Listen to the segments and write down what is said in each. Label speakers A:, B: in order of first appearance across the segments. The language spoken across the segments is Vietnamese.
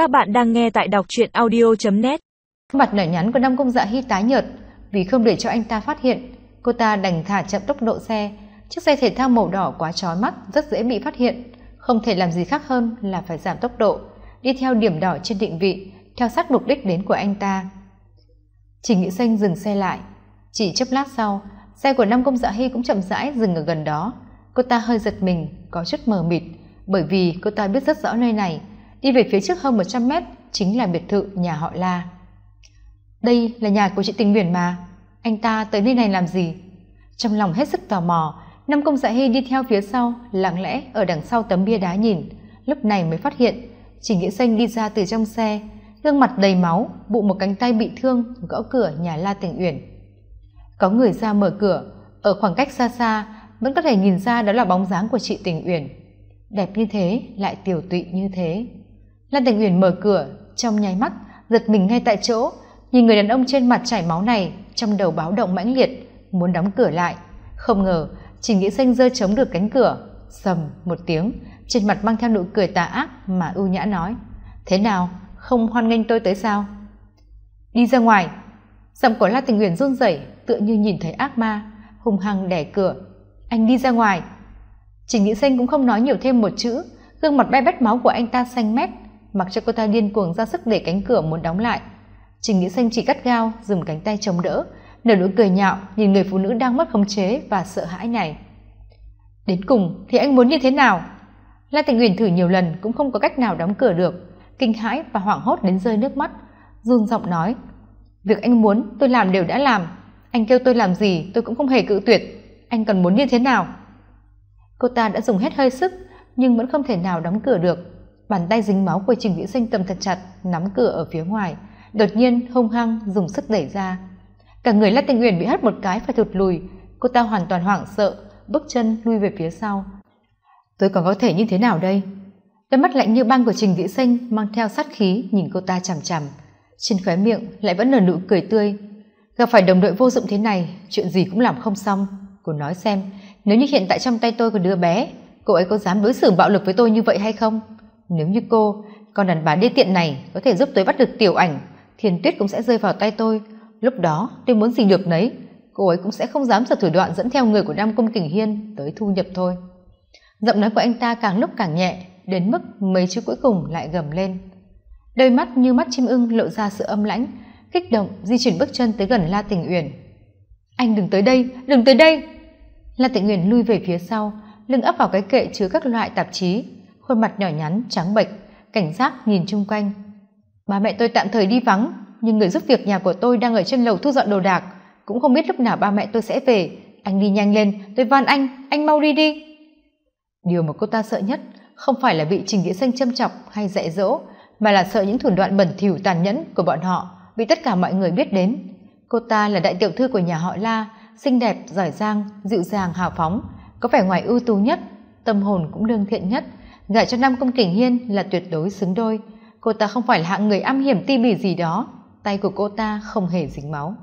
A: Các bạn đang nghe tại đọc truyện audio.net
B: Mặt nở nhắn của Nam Công Dạ Hy tái nhợt vì không để cho anh ta phát hiện. Cô ta đành thả chậm tốc độ xe. Chiếc xe thể thao màu đỏ quá chói mắt, rất dễ bị phát hiện. Không thể làm gì khác hơn là phải giảm tốc độ, đi theo điểm đỏ trên định vị, theo sát mục đích đến của anh ta. Trình Nghị Xanh dừng xe lại. Chỉ chốc lát sau, xe của Nam Công Dạ Hy cũng chậm rãi dừng ở gần đó. Cô ta hơi giật mình, có chút mờ mịt, bởi vì cô ta biết rất rõ nơi này đi về phía trước hơn 100 mét chính là biệt thự nhà họ la. Đây là nhà của chị tình nguyện mà. Anh ta tới nơi này làm gì? Trong lòng hết sức tò mò năm công dạ hy đi theo phía sau, lặng lẽ ở đằng sau tấm bia đá nhìn. Lúc này mới phát hiện chỉ nghĩa xanh đi ra từ trong xe, gương mặt đầy máu, bụ một cánh tay bị thương, gõ cửa nhà la tình uyển. Có người ra mở cửa, ở khoảng cách xa xa, vẫn có thể nhìn ra đó là bóng dáng của chị tình uyển. Đẹp như thế, lại tiểu tụy như thế lan tình uyển mở cửa, trong nháy mắt, giật mình ngay tại chỗ. Nhìn người đàn ông trên mặt chảy máu này, trong đầu báo động mãnh liệt, muốn đóng cửa lại. Không ngờ trình nghĩ xanh rơi chống được cánh cửa. Sầm một tiếng, trên mặt mang theo nụ cười tà ác mà ưu nhã nói, thế nào, không hoan nghênh tôi tới sao? Đi ra ngoài. Giọng của la tình uyển run rẩy, tựa như nhìn thấy ác ma, hung hăng đẻ cửa. Anh đi ra ngoài. Trình nghĩa xanh cũng không nói nhiều thêm một chữ, gương mặt bay bét máu của anh ta xanh mét mặc cho cô ta điên cuồng ra sức để cánh cửa muốn đóng lại. Trình nghĩa xanh chỉ cắt gao dùng cánh tay chống đỡ, nở nụ cười nhạo nhìn người phụ nữ đang mất khống chế và sợ hãi này. Đến cùng thì anh muốn như thế nào? La tình uyển thử nhiều lần cũng không có cách nào đóng cửa được, kinh hãi và hoảng hốt đến rơi nước mắt, run giọng nói, việc anh muốn tôi làm đều đã làm, anh kêu tôi làm gì tôi cũng không hề cự tuyệt, anh còn muốn như thế nào? Cô ta đã dùng hết hơi sức nhưng vẫn không thể nào đóng cửa được bàn tay dính máu của trình vĩ sinh cầm thật chặt, nắm cửa ở phía ngoài. Đột nhiên, hung hăng, dùng sức đẩy ra. Cả người la tinh uyển bị hất một cái phải thụt lùi. Cô ta hoàn toàn hoảng sợ, bước chân lui về phía sau. Tôi còn có thể như thế nào đây? Đôi mắt lạnh như băng của trình vĩ sinh mang theo sát khí nhìn cô ta chằm chằm. Trên khóe miệng lại vẫn nở nụ cười tươi. Gặp phải đồng đội vô dụng thế này, chuyện gì cũng làm không xong. Cô nói xem, nếu như hiện tại trong tay tôi có đứa bé, cô ấy có dám đối xử bạo lực với tôi như vậy hay không? Nếu như cô, con đàn bà đê tiện này có thể giúp tôi bắt được tiểu ảnh thiền tuyết cũng sẽ rơi vào tay tôi. Lúc đó, tôi muốn gì được nấy, cô ấy cũng sẽ không dám sợ thủ đoạn dẫn theo người của nam công kình hiên tới thu nhập thôi. Giọng nói của anh ta càng lúc càng nhẹ, đến mức mấy chữ cuối cùng lại gầm lên. Đôi mắt như mắt chim ưng lộ ra sự âm lãnh, kích động di chuyển bước chân tới gần la tình uyển. Anh đừng tới đây, đừng tới đây! La tình uyển lui về phía sau, lưng ấp vào cái kệ chứa các loại tạp chí khuôn mặt nhỏ nhắn, trắng bệch, cảnh giác nhìn chung quanh. Ba mẹ tôi tạm thời đi vắng, nhưng người giúp việc nhà của tôi đang ở trên lầu thu dọn đồ đạc. Cũng không biết lúc nào ba mẹ tôi sẽ về. Anh đi nhanh lên, tôi van anh anh mau đi đi. Điều mà cô ta sợ nhất không phải là bị trình nghĩa xanh châm chọc hay dạy dỗ, mà là sợ những thủ đoạn bẩn thỉu tàn nhẫn của bọn họ, bị tất cả mọi người biết đến. Cô ta là đại tiểu thư của nhà họ la, xinh đẹp, giỏi giang, dịu dàng, hào phóng, có vẻ ngoài ưu tú nhất, tâm hồn cũng lương thiện nhất gả cho nam công kình hiên là tuyệt đối xứng đôi. Cô ta không phải là hạng người am hiểm ti bỉ gì đó. Tay của cô ta không hề dính máu.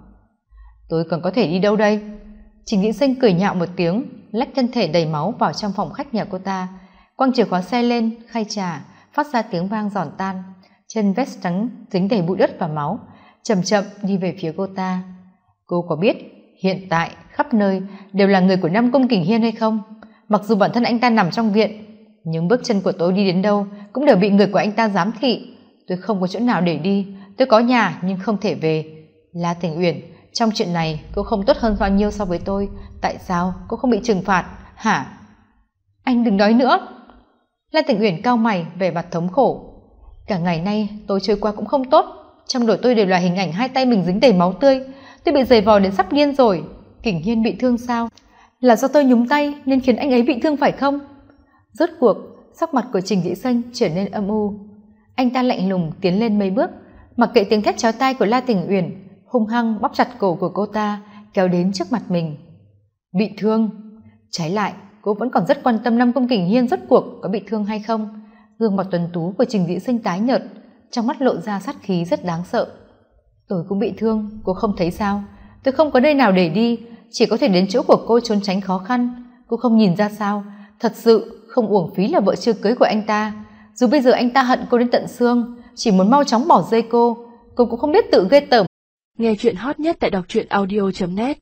B: Tôi còn có thể đi đâu đây? Trình nghĩ sinh cười nhạo một tiếng, lách thân thể đầy máu vào trong phòng khách nhà cô ta. Quăng chìa khóa xe lên, khay trà, phát ra tiếng vang giòn tan. Chân vest trắng dính đầy bụi đất và máu. Chậm chậm đi về phía cô ta. Cô có biết hiện tại khắp nơi đều là người của nam công kình hiên hay không? Mặc dù bản thân anh ta nằm trong viện nhưng bước chân của tôi đi đến đâu cũng đều bị người của anh ta giám thị. Tôi không có chỗ nào để đi. Tôi có nhà nhưng không thể về. La tình uyển, trong chuyện này cô không tốt hơn bao nhiêu so với tôi. Tại sao cô không bị trừng phạt? Hả? Anh đừng nói nữa. La tình uyển cao mày, vẻ mặt thống khổ. Cả ngày nay tôi trôi qua cũng không tốt. Trong đội tôi đều là hình ảnh hai tay mình dính đầy máu tươi. Tôi bị giày vò đến sắp điên rồi. Kỉnh hiên bị thương sao? Là do tôi nhúng tay nên khiến anh ấy bị thương phải không? Rốt cuộc, sắc mặt của trình dĩ xanh trở nên âm u. Anh ta lạnh lùng tiến lên mấy bước, mặc kệ tiếng thét chói tai của la tình uyển, hung hăng bóp chặt cổ của cô ta, kéo đến trước mặt mình. Bị thương? Trái lại, cô vẫn còn rất quan tâm năm công kình hiên rốt cuộc có bị thương hay không. Gương mặt tuần tú của trình dĩ xanh tái nhợt, trong mắt lộ ra sát khí rất đáng sợ. Tôi cũng bị thương, cô không thấy sao? Tôi không có nơi nào để đi, chỉ có thể đến chỗ của cô trốn tránh khó khăn. Cô không nhìn ra sao? Thật sự không uổng phí là vợ chưa cưới của anh ta. Dù bây giờ anh ta hận cô đến tận xương, chỉ muốn mau chóng bỏ rơi cô. Cô cũng không biết tự ghê tởm.
A: Nghe chuyện hot nhất tại đọc truyện audio net.